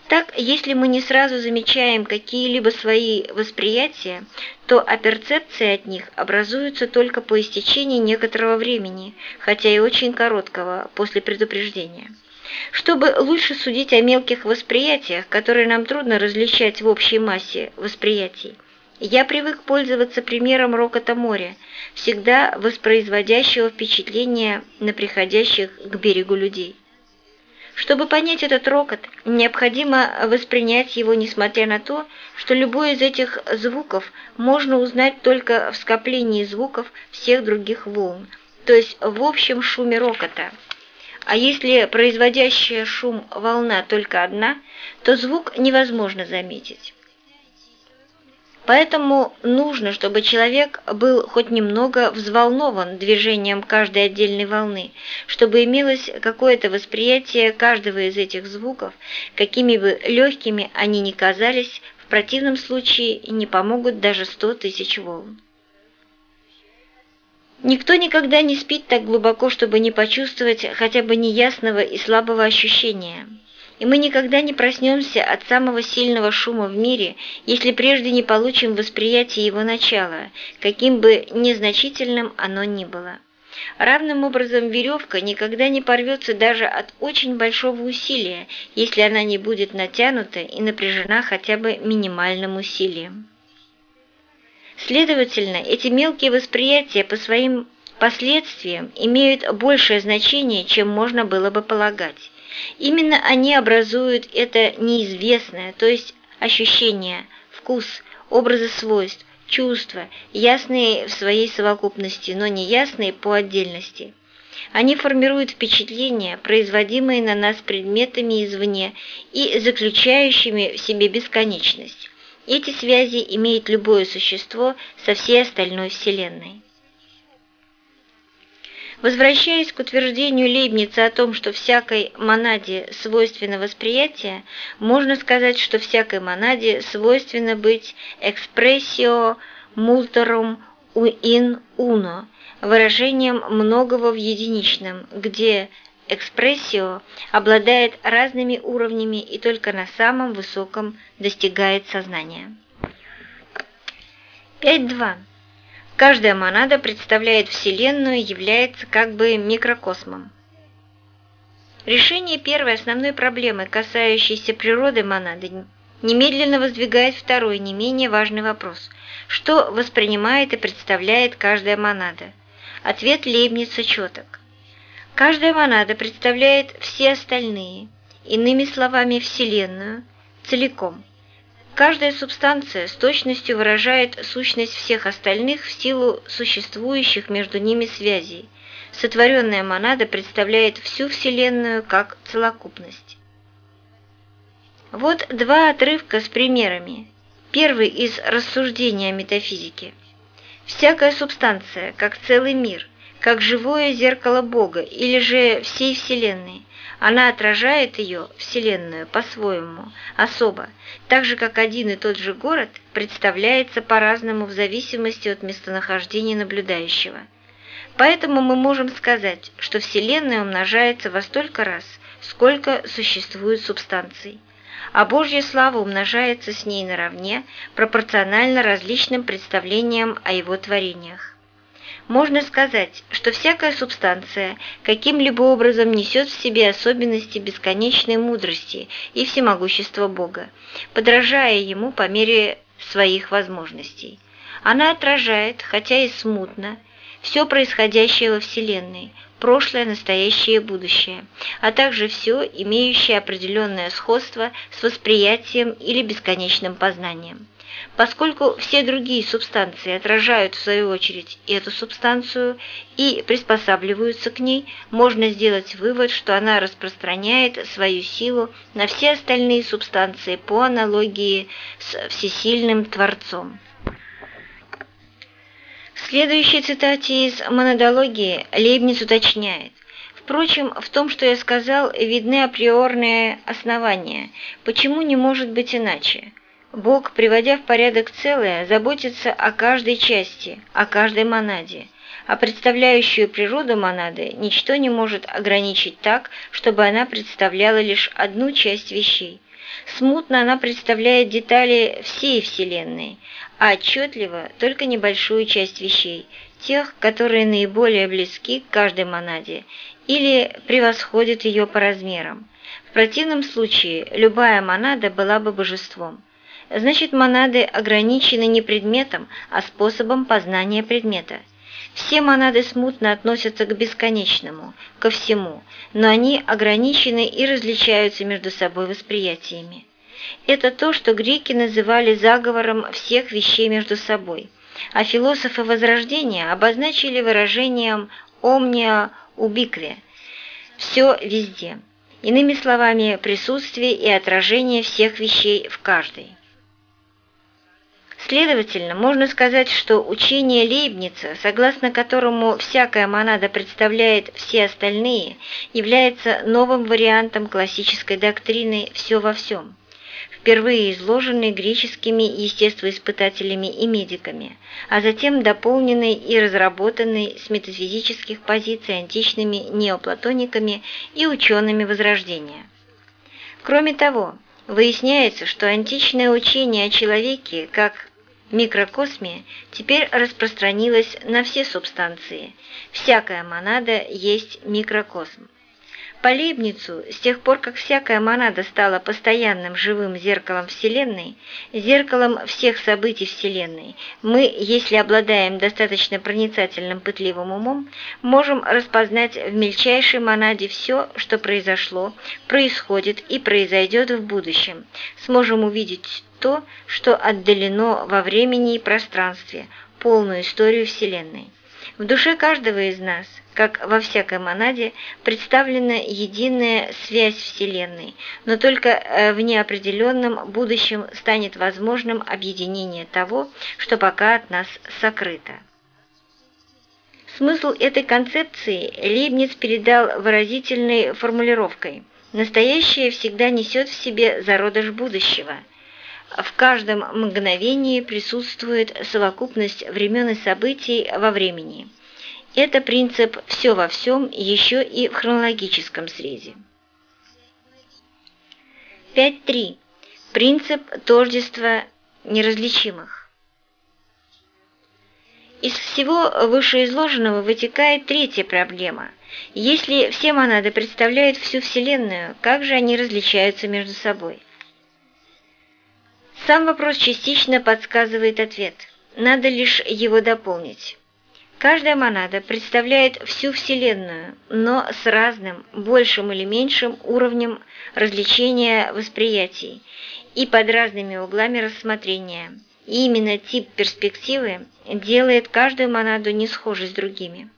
Так, если мы не сразу замечаем какие-либо свои восприятия, то оперцепции от них образуются только по истечении некоторого времени, хотя и очень короткого, после предупреждения. Чтобы лучше судить о мелких восприятиях, которые нам трудно различать в общей массе восприятий, я привык пользоваться примером рокота моря, всегда воспроизводящего впечатление на приходящих к берегу людей. Чтобы понять этот рокот, необходимо воспринять его, несмотря на то, что любой из этих звуков можно узнать только в скоплении звуков всех других волн, то есть в общем шуме рокота. А если производящая шум волна только одна, то звук невозможно заметить. Поэтому нужно, чтобы человек был хоть немного взволнован движением каждой отдельной волны, чтобы имелось какое-то восприятие каждого из этих звуков, какими бы легкими они ни казались, в противном случае не помогут даже сто тысяч волн. Никто никогда не спит так глубоко, чтобы не почувствовать хотя бы неясного и слабого ощущения – и мы никогда не проснемся от самого сильного шума в мире, если прежде не получим восприятие его начала, каким бы незначительным оно ни было. Равным образом веревка никогда не порвется даже от очень большого усилия, если она не будет натянута и напряжена хотя бы минимальным усилием. Следовательно, эти мелкие восприятия по своим последствиям имеют большее значение, чем можно было бы полагать. Именно они образуют это неизвестное, то есть ощущение, вкус, образы свойств, чувства, ясные в своей совокупности, но не ясные по отдельности. Они формируют впечатления, производимые на нас предметами извне и заключающими в себе бесконечность. Эти связи имеет любое существо со всей остальной Вселенной. Возвращаясь к утверждению Лейбница о том, что всякой монаде свойственно восприятие, можно сказать, что всякой монаде свойственно быть экспрессио multorum in uno, выражением многого в единичном, где экспрессио обладает разными уровнями и только на самом высоком достигает сознания. 5.2. Каждая монада представляет Вселенную и является как бы микрокосмом. Решение первой основной проблемы, касающейся природы монады, немедленно воздвигает второй, не менее важный вопрос. Что воспринимает и представляет каждая монада? Ответ Лейбница четок. Каждая монада представляет все остальные, иными словами, Вселенную, целиком – Каждая субстанция с точностью выражает сущность всех остальных в силу существующих между ними связей. Сотворенная монада представляет всю Вселенную как целокупность. Вот два отрывка с примерами. Первый из рассуждения о метафизике. Всякая субстанция, как целый мир, как живое зеркало Бога или же всей Вселенной, она отражает ее, Вселенную, по-своему, особо, так же, как один и тот же город представляется по-разному в зависимости от местонахождения наблюдающего. Поэтому мы можем сказать, что Вселенная умножается во столько раз, сколько существует субстанций, а Божья слава умножается с ней наравне, пропорционально различным представлениям о его творениях можно сказать, что всякая субстанция каким-либо образом несет в себе особенности бесконечной мудрости и всемогущества Бога, подражая Ему по мере своих возможностей. Она отражает, хотя и смутно, все происходящее во Вселенной, прошлое, настоящее и будущее, а также все, имеющее определенное сходство с восприятием или бесконечным познанием. Поскольку все другие субстанции отражают в свою очередь эту субстанцию и приспосабливаются к ней, можно сделать вывод, что она распространяет свою силу на все остальные субстанции по аналогии с всесильным Творцом. В следующей цитате из монодологии Лейбниц уточняет, Впрочем, в том, что я сказал, видны априорные основания. Почему не может быть иначе? Бог, приводя в порядок целое, заботится о каждой части, о каждой монаде, а представляющую природу монады ничто не может ограничить так, чтобы она представляла лишь одну часть вещей. Смутно она представляет детали всей Вселенной, а отчетливо только небольшую часть вещей, тех, которые наиболее близки к каждой монаде или превосходят ее по размерам. В противном случае любая монада была бы божеством. Значит, монады ограничены не предметом, а способом познания предмета. Все монады смутно относятся к бесконечному, ко всему, но они ограничены и различаются между собой восприятиями. Это то, что греки называли заговором всех вещей между собой, а философы Возрождения обозначили выражением «omnia ubique» – «все везде». Иными словами, присутствие и отражение всех вещей в каждой. Следовательно, можно сказать, что учение Лейбница, согласно которому всякая монада представляет все остальные, является новым вариантом классической доктрины «все во всем», впервые изложенной греческими естествоиспытателями и медиками, а затем дополненной и разработанной с метафизических позиций античными неоплатониками и учеными Возрождения. Кроме того, выясняется, что античное учение о человеке как микрокосме теперь распространилось на все субстанции. Всякая монада есть микрокосм. По Лейбницу, с тех пор, как всякая монада стала постоянным живым зеркалом Вселенной, зеркалом всех событий Вселенной, мы, если обладаем достаточно проницательным пытливым умом, можем распознать в мельчайшей монаде все, что произошло, происходит и произойдет в будущем, сможем увидеть то, что отдалено во времени и пространстве, полную историю Вселенной. В душе каждого из нас, как во всякой монаде, представлена единая связь Вселенной, но только э, в неопределенном будущем станет возможным объединение того, что пока от нас сокрыто. Смысл этой концепции Лейбниц передал выразительной формулировкой «Настоящее всегда несет в себе зародыш будущего», в каждом мгновении присутствует совокупность времен и событий во времени. Это принцип «все во всем» еще и в хронологическом срезе. 5.3. Принцип тождества неразличимых. Из всего вышеизложенного вытекает третья проблема. Если все монады представляют всю Вселенную, как же они различаются между собой? Сам вопрос частично подсказывает ответ. Надо лишь его дополнить. Каждая монада представляет всю Вселенную, но с разным, большим или меньшим уровнем развлечения восприятий и под разными углами рассмотрения. И именно тип перспективы делает каждую монаду не схожей с другими.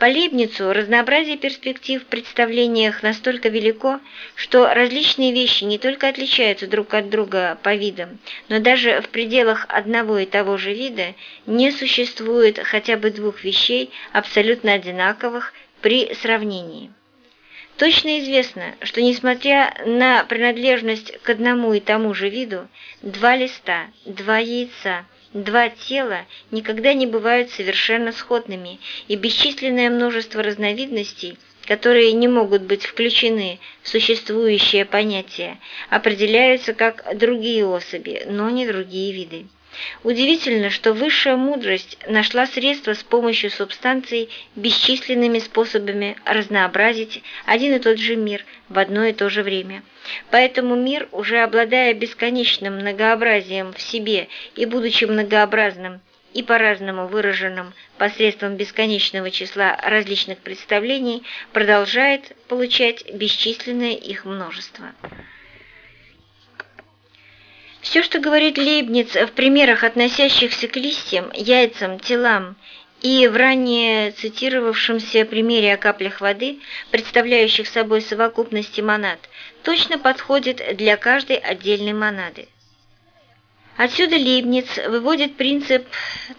По Лейбницу разнообразие перспектив в представлениях настолько велико, что различные вещи не только отличаются друг от друга по видам, но даже в пределах одного и того же вида не существует хотя бы двух вещей абсолютно одинаковых при сравнении. Точно известно, что несмотря на принадлежность к одному и тому же виду, два листа, два яйца – Два тела никогда не бывают совершенно сходными, и бесчисленное множество разновидностей, которые не могут быть включены в существующее понятие, определяются как другие особи, но не другие виды. Удивительно, что высшая мудрость нашла средства с помощью субстанций бесчисленными способами разнообразить один и тот же мир в одно и то же время. Поэтому мир, уже обладая бесконечным многообразием в себе и будучи многообразным и по-разному выраженным посредством бесконечного числа различных представлений, продолжает получать бесчисленное их множество. Все, что говорит Лейбниц в примерах, относящихся к листьям, яйцам, телам и в ранее цитировавшемся примере о каплях воды, представляющих собой совокупности монад, точно подходит для каждой отдельной монады. Отсюда Лейбниц выводит принцип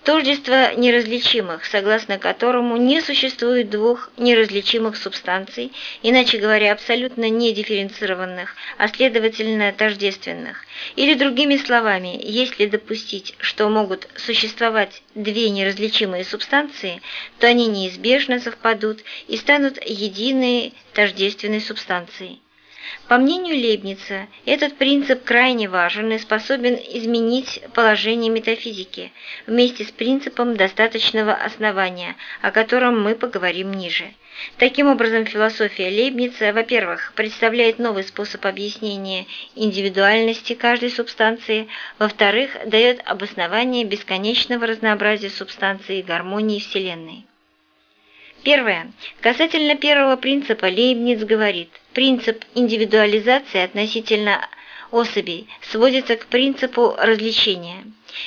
тождества неразличимых, согласно которому не существует двух неразличимых субстанций, иначе говоря, абсолютно не дифференцированных, а следовательно тождественных. Или другими словами, если допустить, что могут существовать две неразличимые субстанции, то они неизбежно совпадут и станут единой тождественной субстанцией. По мнению Лейбница, этот принцип крайне важен и способен изменить положение метафизики вместе с принципом достаточного основания, о котором мы поговорим ниже. Таким образом, философия Лейбница, во-первых, представляет новый способ объяснения индивидуальности каждой субстанции, во-вторых, дает обоснование бесконечного разнообразия субстанции и гармонии Вселенной. Первое. Касательно первого принципа Лейбниц говорит, принцип индивидуализации относительно особей сводится к принципу развлечения.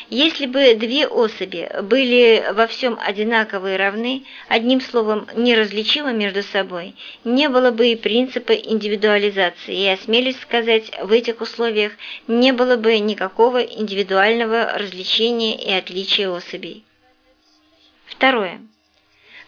Если бы две особи были во всем одинаковы и равны, одним словом, неразличимы между собой, не было бы и принципа индивидуализации, и, осмелюсь сказать, в этих условиях не было бы никакого индивидуального развлечения и отличия особей. Второе.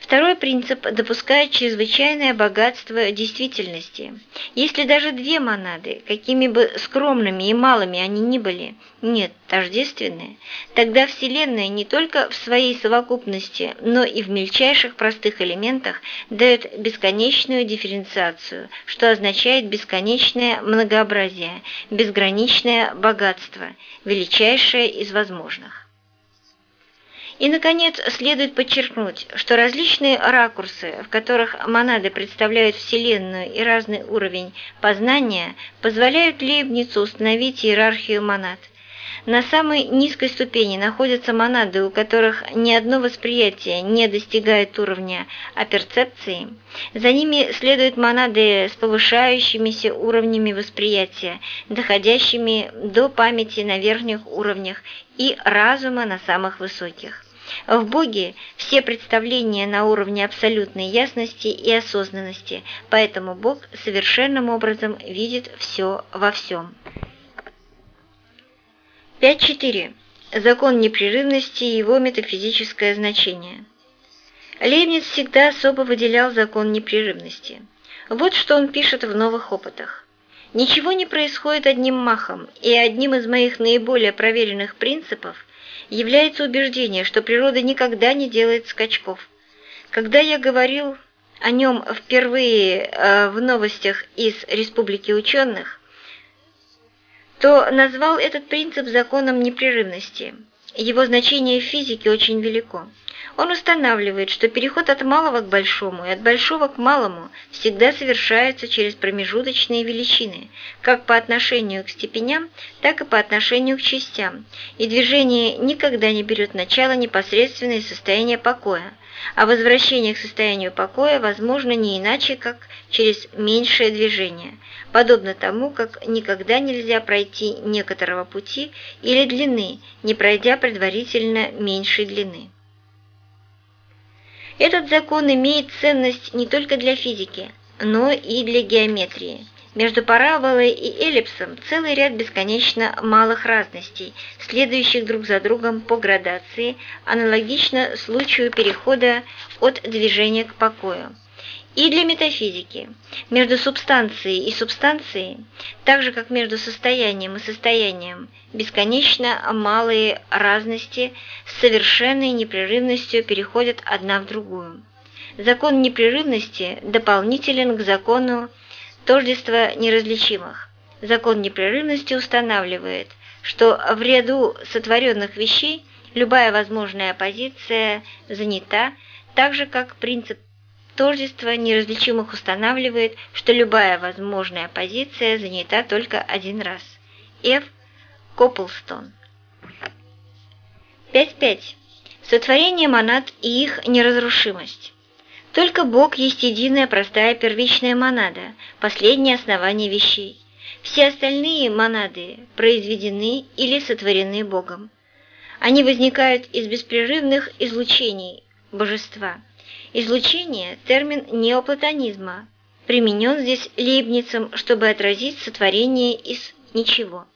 Второй принцип допускает чрезвычайное богатство действительности. Если даже две монады, какими бы скромными и малыми они ни были, нет тождественные, тогда Вселенная не только в своей совокупности, но и в мельчайших простых элементах дает бесконечную дифференциацию, что означает бесконечное многообразие, безграничное богатство, величайшее из возможных. И, наконец, следует подчеркнуть, что различные ракурсы, в которых монады представляют Вселенную и разный уровень познания, позволяют Лейбницу установить иерархию монад. На самой низкой ступени находятся монады, у которых ни одно восприятие не достигает уровня аперцепции. За ними следуют монады с повышающимися уровнями восприятия, доходящими до памяти на верхних уровнях и разума на самых высоких. В Боге все представления на уровне абсолютной ясности и осознанности, поэтому Бог совершенным образом видит все во всем. 5.4. Закон непрерывности и его метафизическое значение. Лейбниц всегда особо выделял закон непрерывности. Вот что он пишет в «Новых опытах». «Ничего не происходит одним махом, и одним из моих наиболее проверенных принципов является убеждение, что природа никогда не делает скачков. Когда я говорил о нем впервые э, в новостях из Республики ученых, то назвал этот принцип законом непрерывности. Его значение в физике очень велико. Он устанавливает, что переход от малого к большому и от большого к малому всегда совершается через промежуточные величины, как по отношению к степеням, так и по отношению к частям, и движение никогда не берет начало непосредственно из состояния покоя, а возвращение к состоянию покоя возможно не иначе, как через меньшее движение, подобно тому, как никогда нельзя пройти некоторого пути или длины, не пройдя предварительно меньшей длины. Этот закон имеет ценность не только для физики, но и для геометрии. Между параболой и эллипсом целый ряд бесконечно малых разностей, следующих друг за другом по градации, аналогично случаю перехода от движения к покою и для метафизики. Между субстанцией и субстанцией, так же как между состоянием и состоянием, бесконечно малые разности с совершенной непрерывностью переходят одна в другую. Закон непрерывности дополнителен к закону тождества неразличимых. Закон непрерывности устанавливает, что в ряду сотворенных вещей любая возможная позиция занята, так же как принцип Тождество неразличимых устанавливает, что любая возможная позиция занята только один раз. Ф. Копплстон. 5.5. Сотворение монад и их неразрушимость. Только Бог есть единая простая первичная монада, последнее основание вещей. Все остальные монады произведены или сотворены Богом. Они возникают из беспрерывных излучений божества – Излучение – термин неоплатонизма, применен здесь Лейбницем, чтобы отразить сотворение из ничего.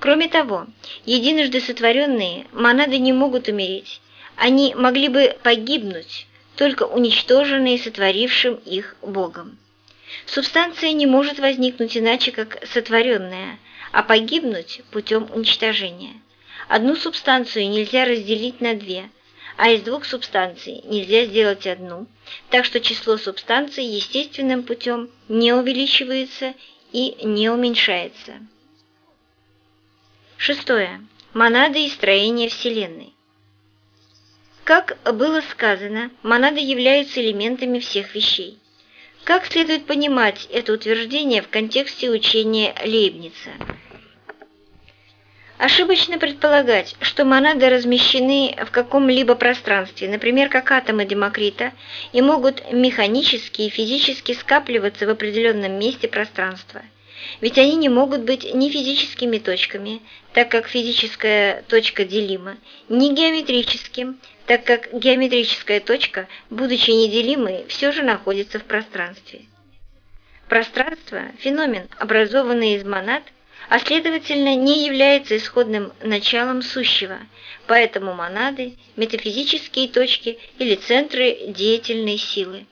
Кроме того, единожды сотворенные монады не могут умереть, они могли бы погибнуть, только уничтоженные сотворившим их Богом. Субстанция не может возникнуть иначе, как сотворенная, а погибнуть путем уничтожения. Одну субстанцию нельзя разделить на две – а из двух субстанций нельзя сделать одну, так что число субстанций естественным путем не увеличивается и не уменьшается. Шестое. Монады и строение Вселенной. Как было сказано, монады являются элементами всех вещей. Как следует понимать это утверждение в контексте учения Лейбница? Ошибочно предполагать, что монады размещены в каком-либо пространстве, например, как атомы Демокрита, и могут механически и физически скапливаться в определенном месте пространства. Ведь они не могут быть ни физическими точками, так как физическая точка делима, ни геометрическим, так как геометрическая точка, будучи неделимой, все же находится в пространстве. Пространство – феномен, образованный из монад – а следовательно не является исходным началом сущего, поэтому монады – метафизические точки или центры деятельной силы.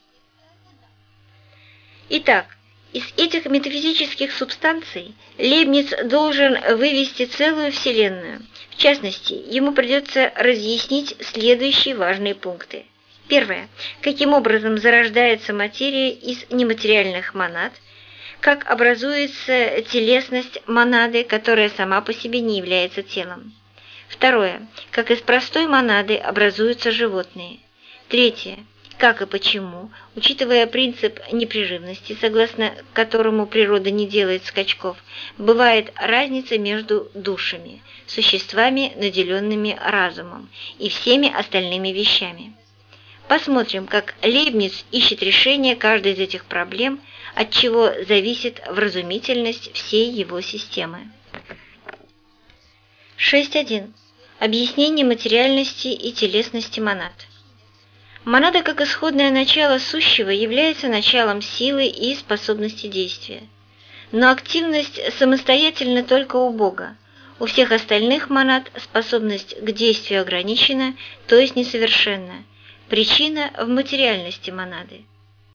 Итак, из этих метафизических субстанций Лейбниц должен вывести целую Вселенную. В частности, ему придется разъяснить следующие важные пункты. Первое. Каким образом зарождается материя из нематериальных монад – как образуется телесность монады, которая сама по себе не является телом. Второе. Как из простой монады образуются животные. Третье. Как и почему, учитывая принцип непрерывности, согласно которому природа не делает скачков, бывает разница между душами, существами, наделенными разумом, и всеми остальными вещами. Посмотрим, как Лейбниц ищет решение каждой из этих проблем – от чего зависит вразумительность всей его системы. 6.1. Объяснение материальности и телесности монад. Монада как исходное начало сущего является началом силы и способности действия. Но активность самостоятельна только у Бога. У всех остальных монад способность к действию ограничена, то есть несовершенна. Причина в материальности монады.